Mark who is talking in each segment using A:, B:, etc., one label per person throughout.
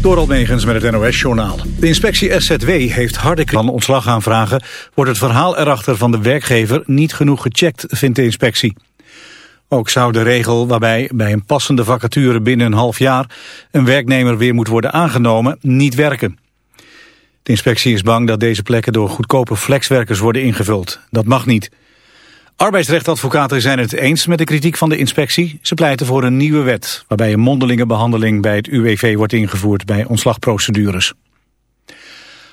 A: Door Megens met het NOS-journaal. De inspectie SZW heeft harde van ontslag aanvragen... wordt het verhaal erachter van de werkgever niet genoeg gecheckt, vindt de inspectie. Ook zou de regel waarbij bij een passende vacature binnen een half jaar... een werknemer weer moet worden aangenomen, niet werken. De inspectie is bang dat deze plekken door goedkope flexwerkers worden ingevuld. Dat mag niet. Arbeidsrechtadvocaten zijn het eens met de kritiek van de inspectie. Ze pleiten voor een nieuwe wet, waarbij een mondelinge behandeling bij het UWV wordt ingevoerd bij ontslagprocedures.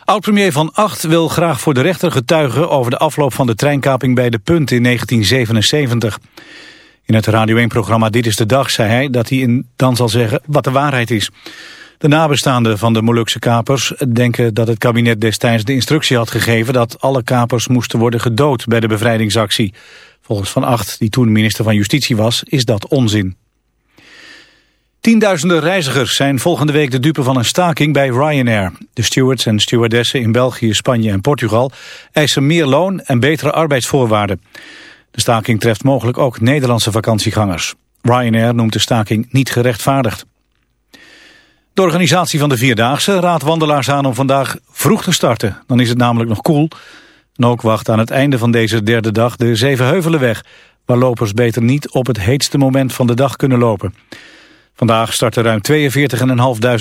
A: Oud-premier Van Acht wil graag voor de rechter getuigen over de afloop van de treinkaping bij De Punt in 1977. In het Radio 1-programma Dit is de Dag zei hij dat hij dan zal zeggen wat de waarheid is. De nabestaanden van de Molukse kapers denken dat het kabinet destijds de instructie had gegeven dat alle kapers moesten worden gedood bij de bevrijdingsactie. Volgens Van Acht, die toen minister van Justitie was, is dat onzin. Tienduizenden reizigers zijn volgende week de dupe van een staking bij Ryanair. De stewards en stewardessen in België, Spanje en Portugal eisen meer loon en betere arbeidsvoorwaarden. De staking treft mogelijk ook Nederlandse vakantiegangers. Ryanair noemt de staking niet gerechtvaardigd. De organisatie van de Vierdaagse raadt wandelaars aan om vandaag vroeg te starten. Dan is het namelijk nog koel. En ook wacht aan het einde van deze derde dag de Zevenheuvelenweg... waar lopers beter niet op het heetste moment van de dag kunnen lopen. Vandaag starten ruim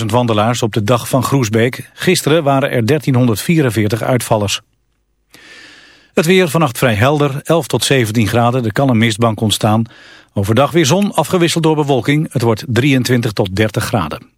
A: 42.500 wandelaars op de dag van Groesbeek. Gisteren waren er 1344 uitvallers. Het weer vannacht vrij helder, 11 tot 17 graden. Er kan een mistbank ontstaan. Overdag weer zon, afgewisseld door bewolking. Het wordt 23 tot 30 graden.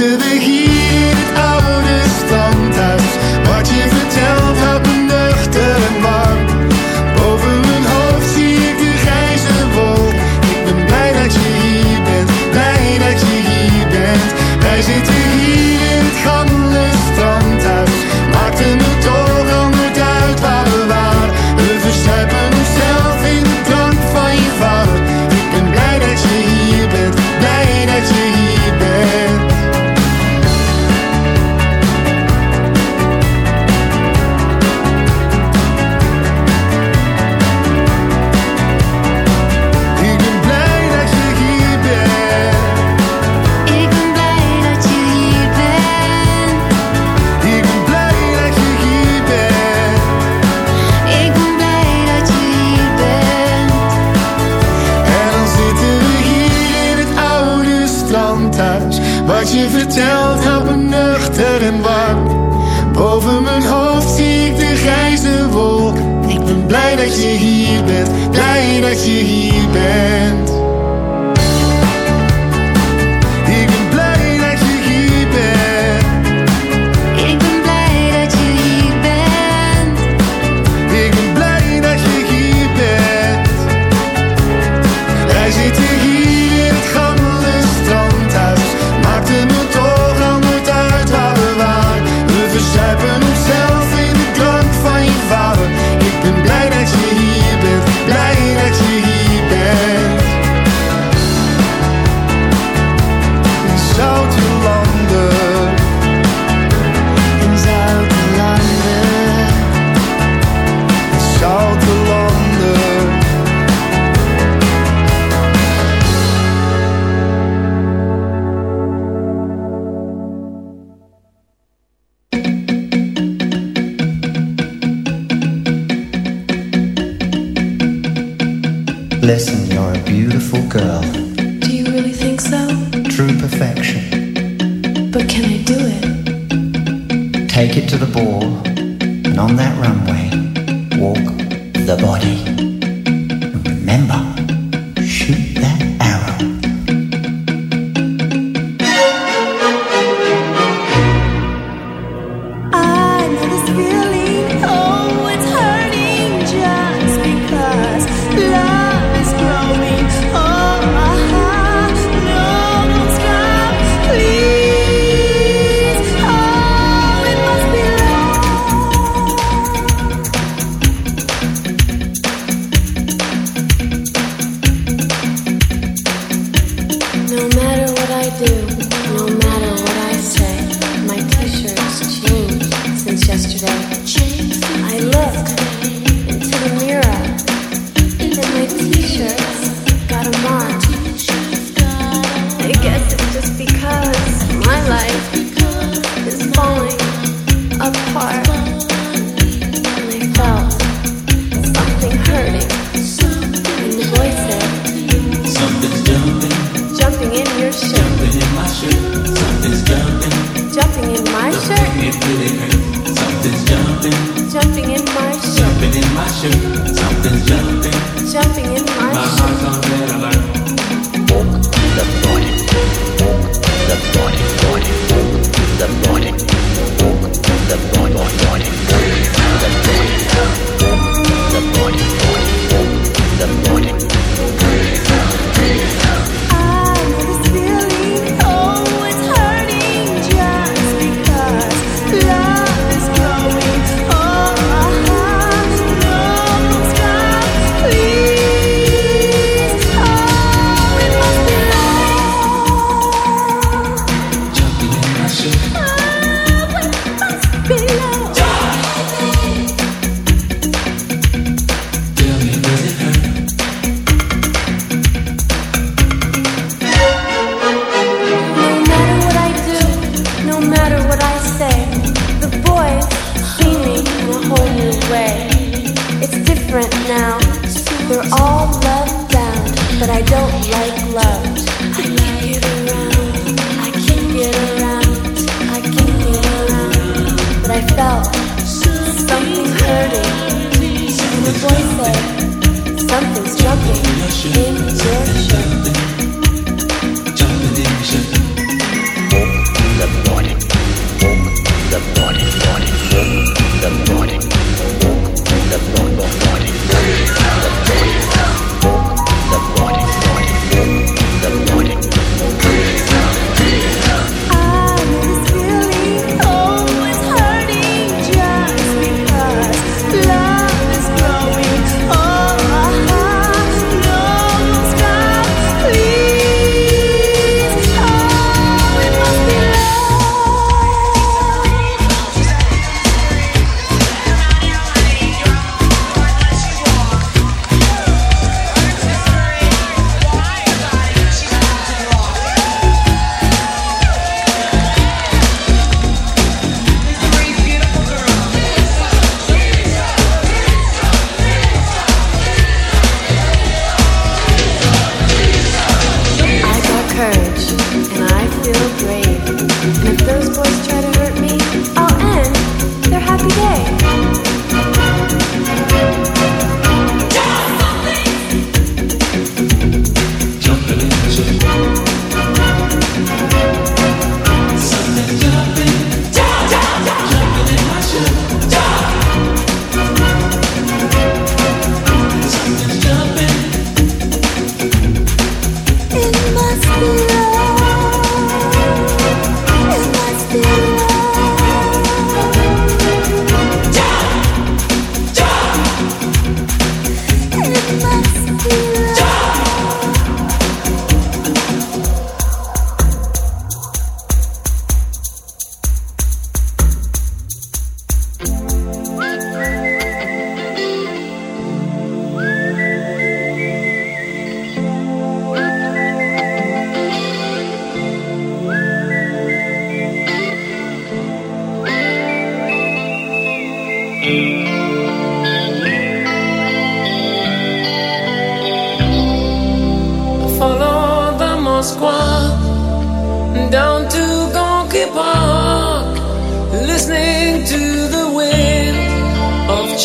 B: En dan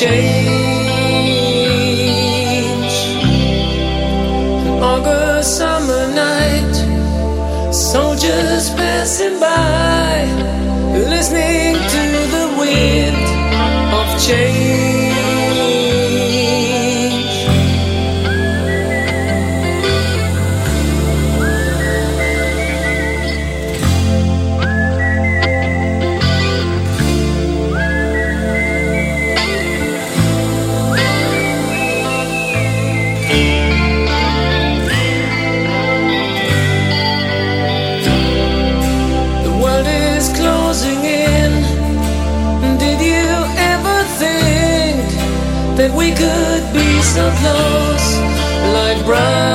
C: change. An August summer night, soldiers passing by, listening to the wind of change. like
D: brown.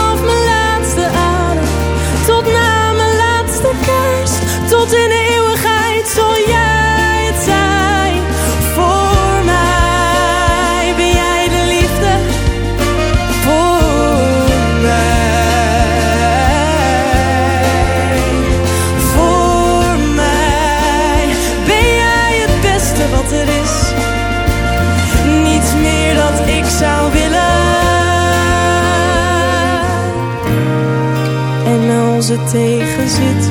E: Tot in de eeuwigheid zal jij het zijn. Voor mij ben jij de liefde. Voor mij. Voor mij ben jij het beste wat er is. Niets meer dat ik zou willen. En als het tegen zit,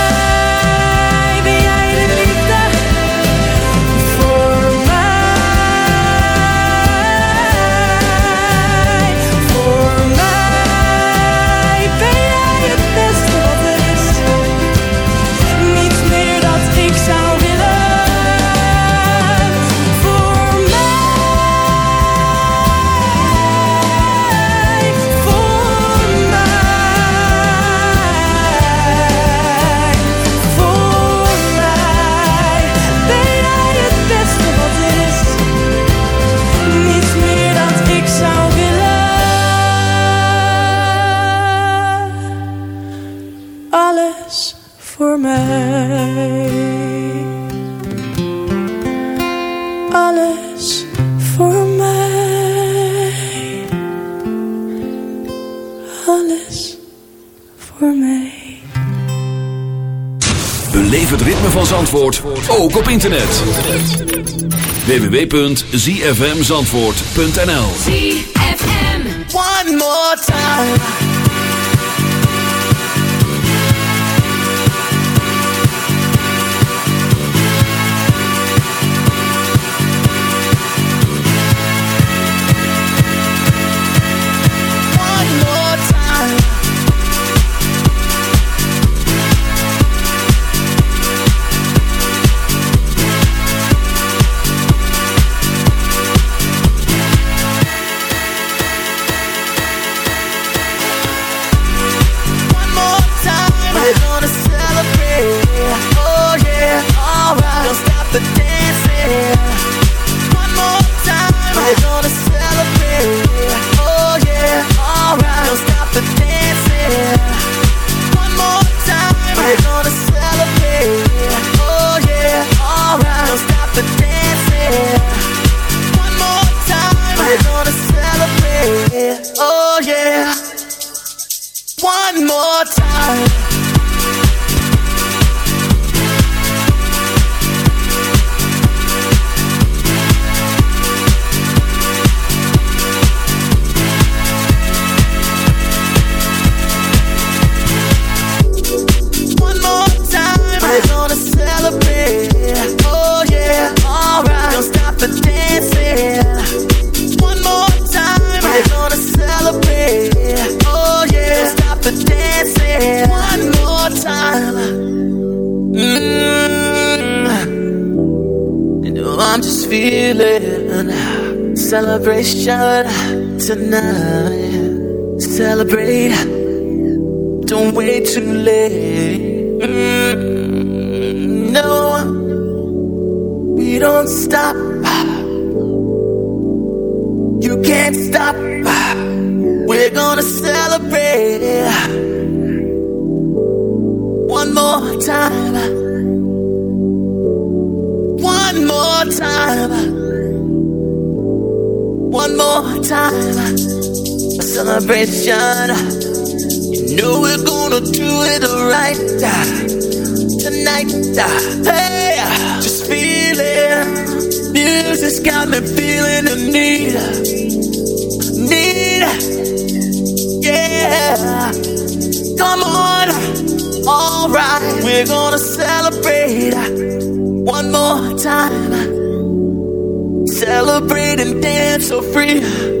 F: ritme van Zandvoort ook op internet. www.zfmzandvoort.nl
D: ZFM.
G: One more time. Celebration. You know we're gonna do it right uh, tonight. Uh, hey, uh, just feel it. Music's got me feeling the need. Need. Yeah. Come on. Alright. We're gonna celebrate one more time. Celebrate and dance so free.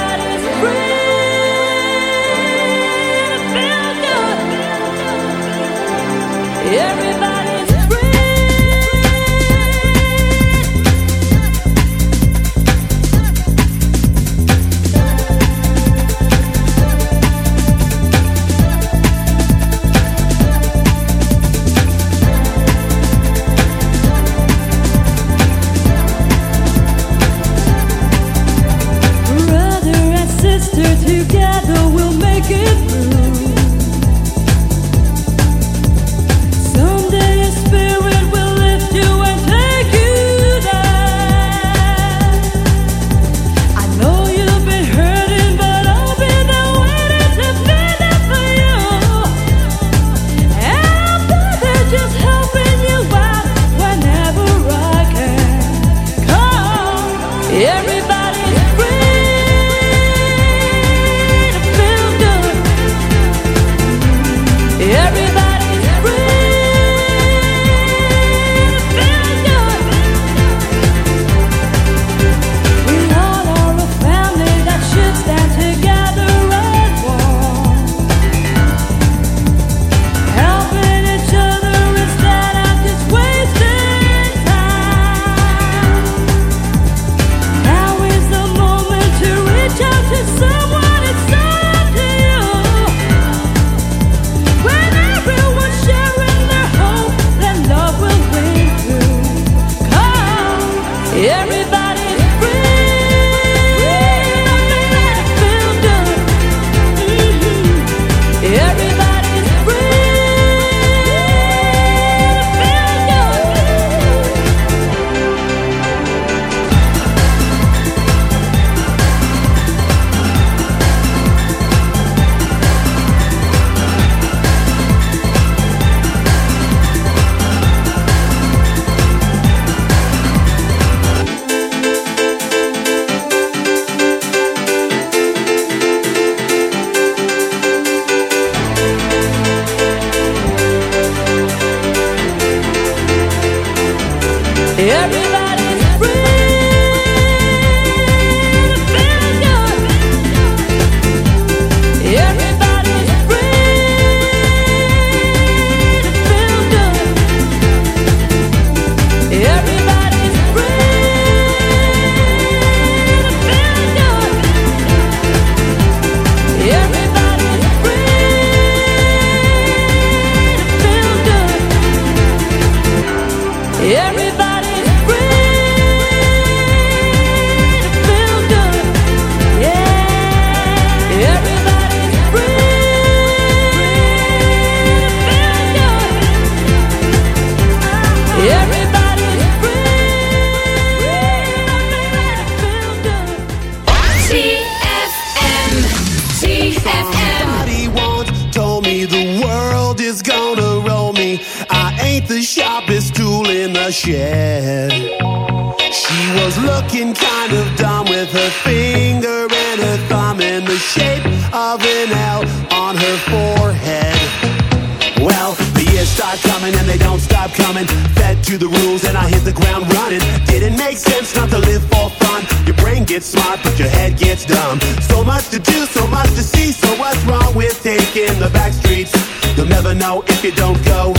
H: back streets. You'll never know if you don't go.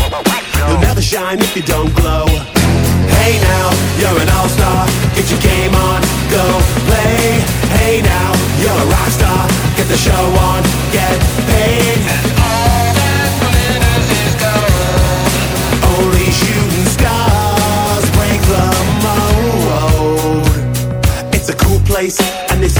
H: You'll never shine if you don't glow. Hey now, you're an all-star. Get your game on, go play. Hey now, you're a rock star. Get the show on, get paid. And all that glitters is gold. Only shooting stars break the mold. It's a cool place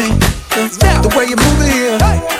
H: The,
G: way you move it here.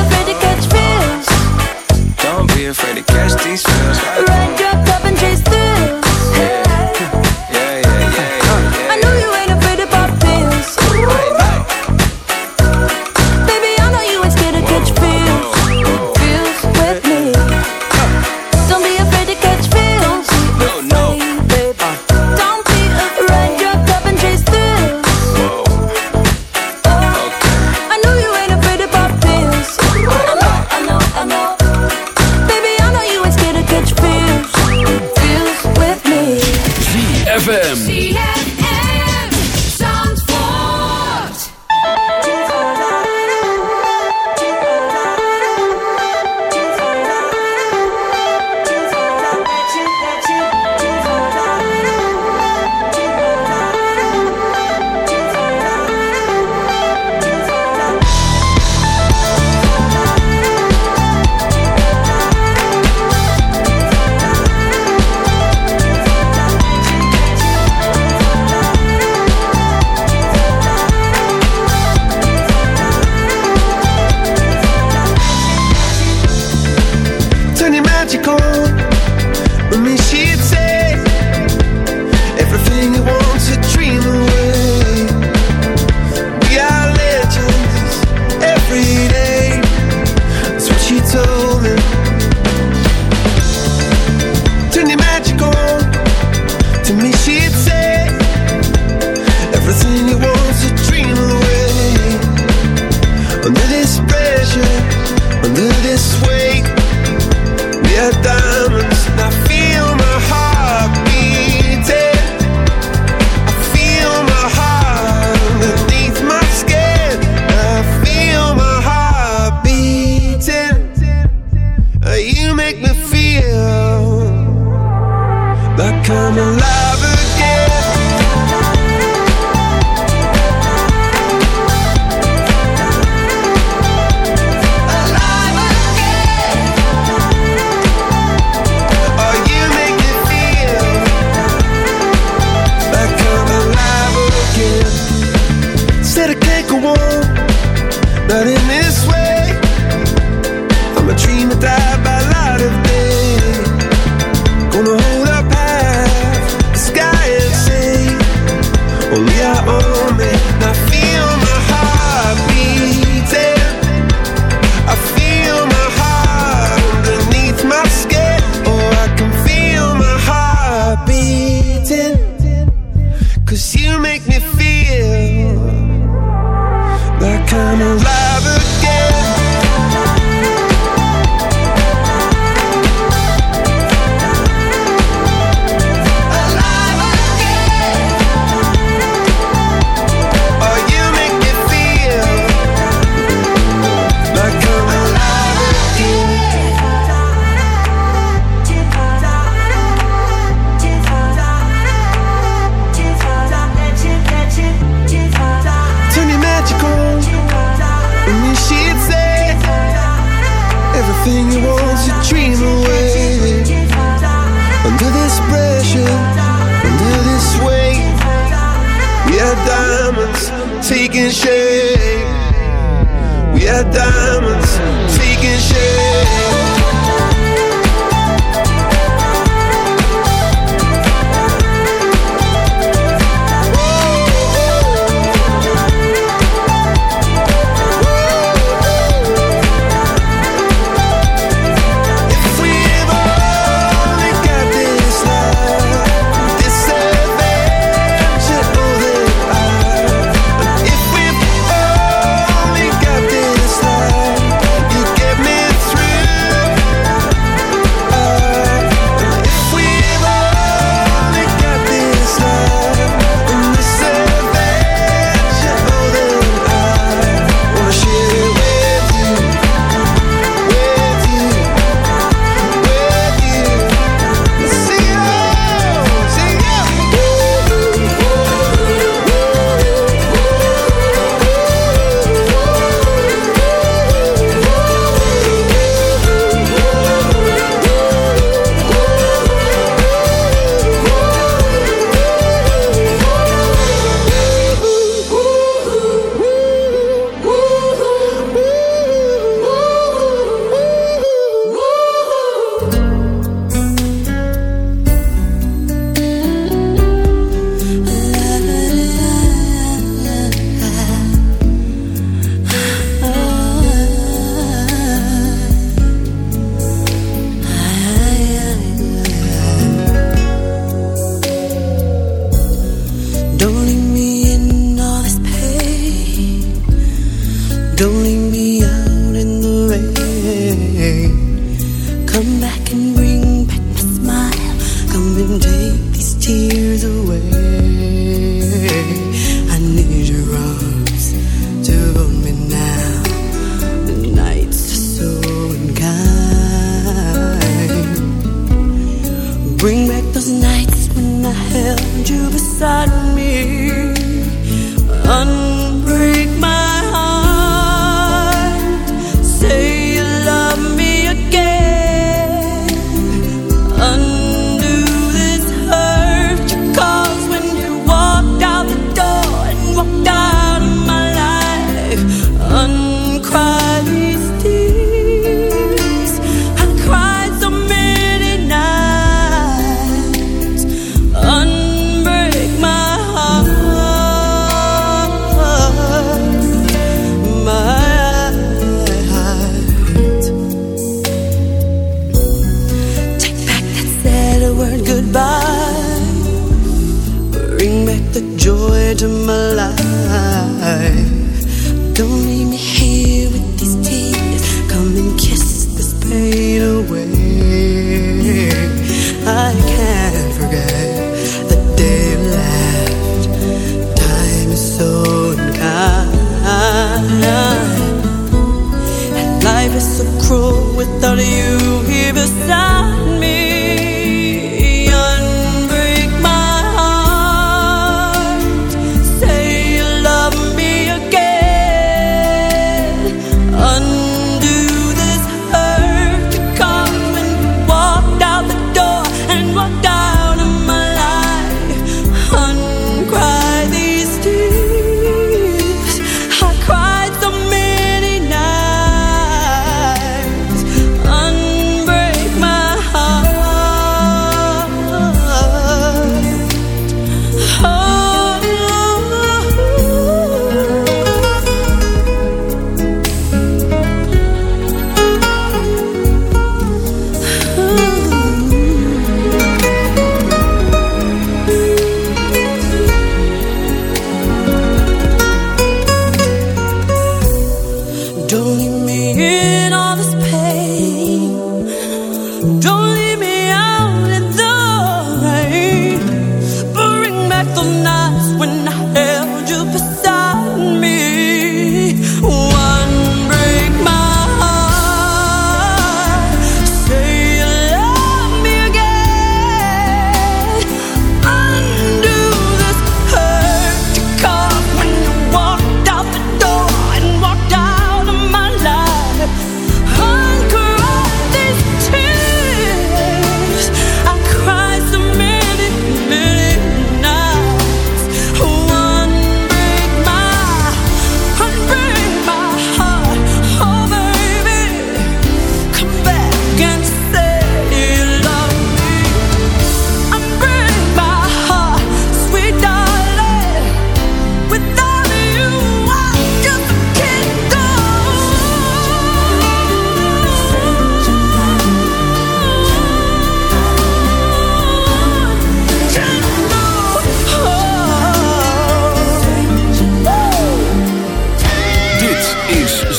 I: Don't be afraid to catch these feels.
J: Ride your cup and chase thrills.
K: Under this pressure, under this weight. We are diamonds, and I feel my heart beating. I feel my heart underneath my skin. I feel my heart beating. You make me feel like I'm alive pressure, under this weight, we are diamonds taking shape. We are diamonds taking shape.
L: don't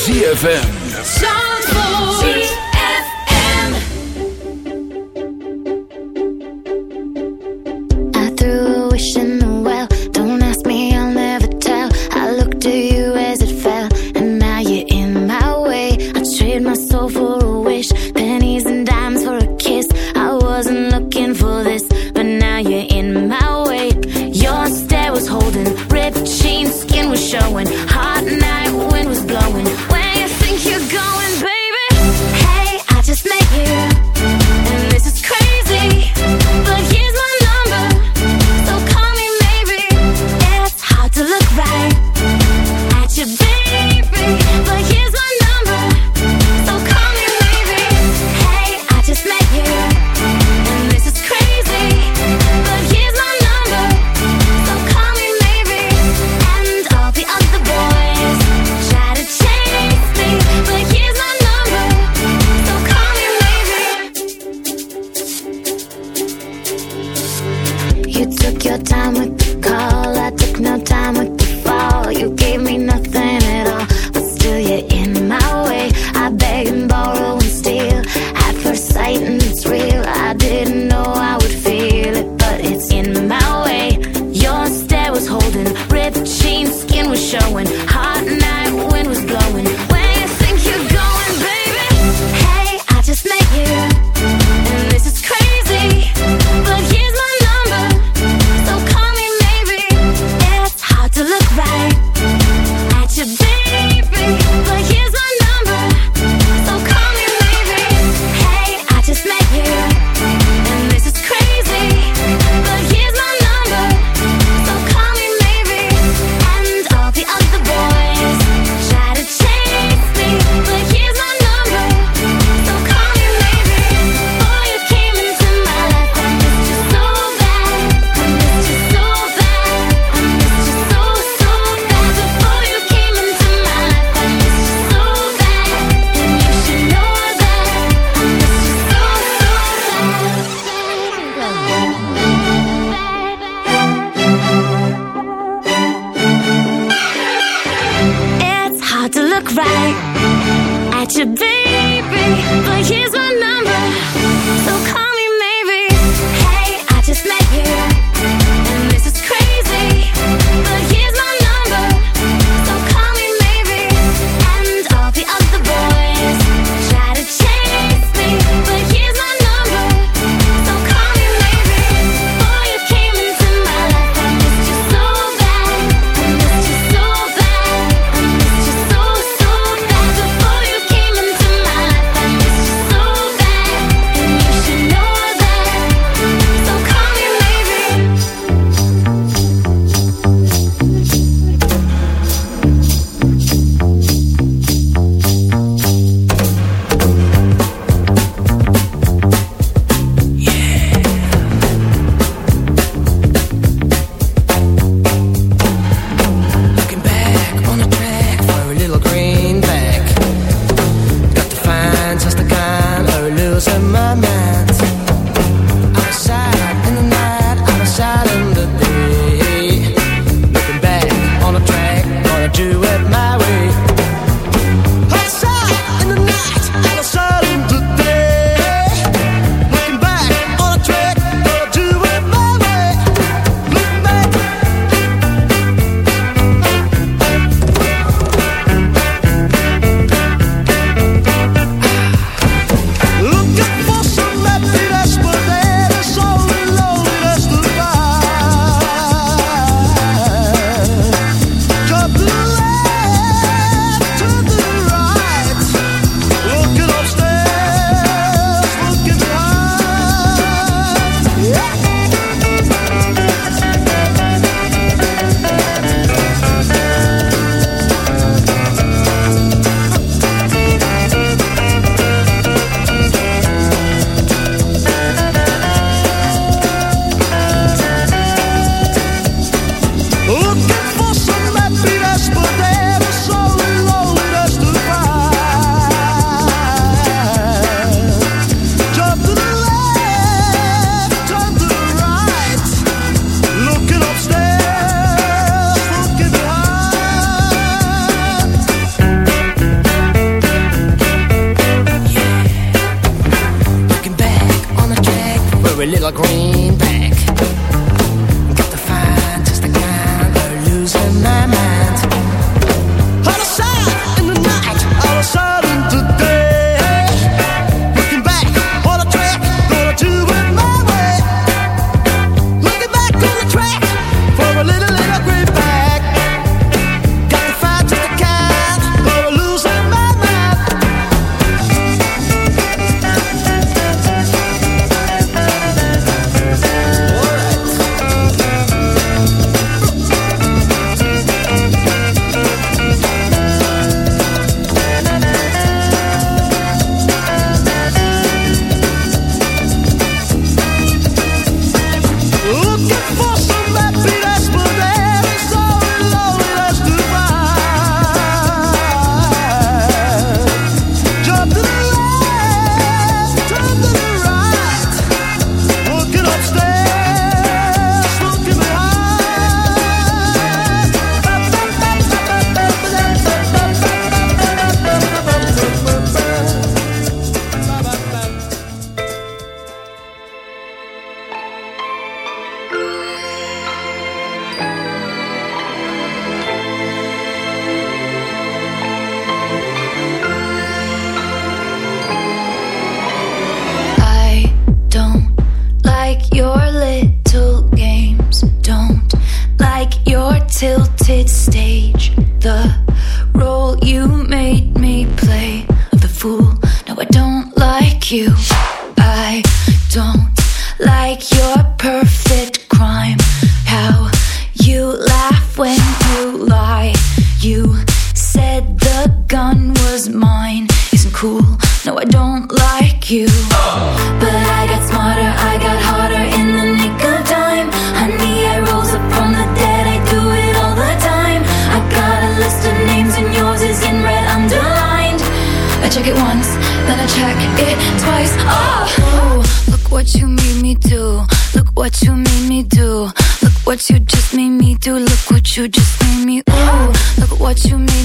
J: ZFM.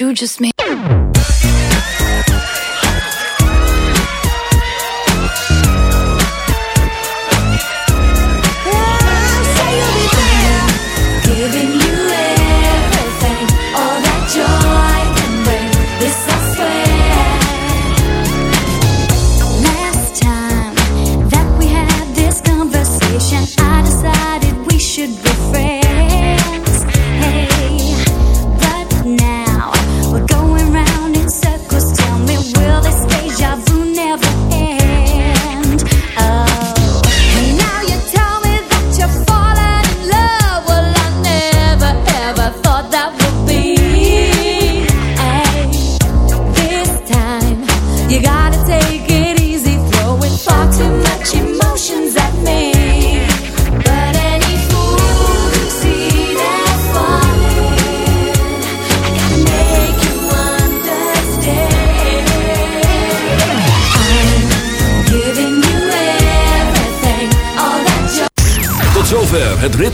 M: You just made.